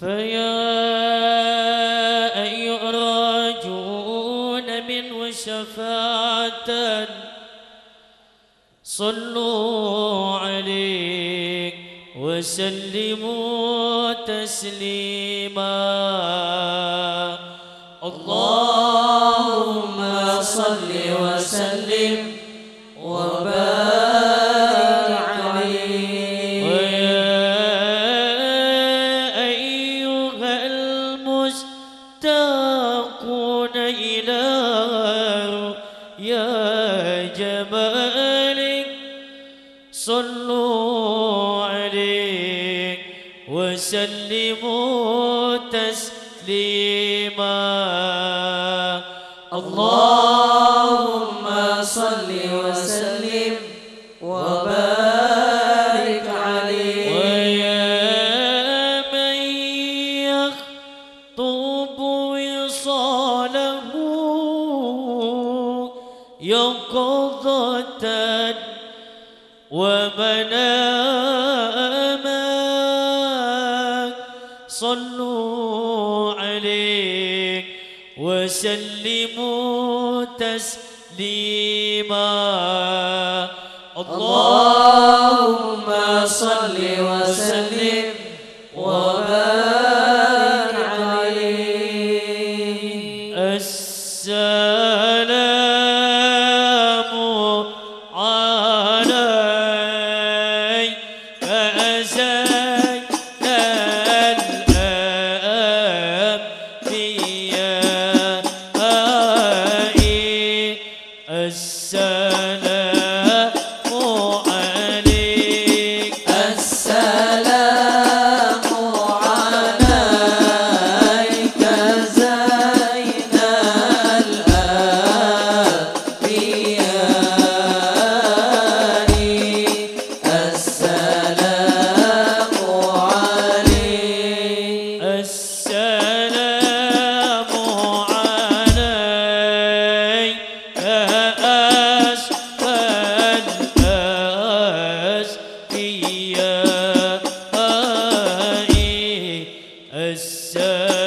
فيا أيها الراجون منه شفاعة صلوا عليه وسلموا تسليما. اللهم صلوا عليه وسلموا تسليما. اللهم صل وسلم وبارك عليه. ويا من يخطب وصاله يقظة ومناما صلوا عليه وسلموا تسليما. اللهم صل وسلم وبارك عليه السلام السلام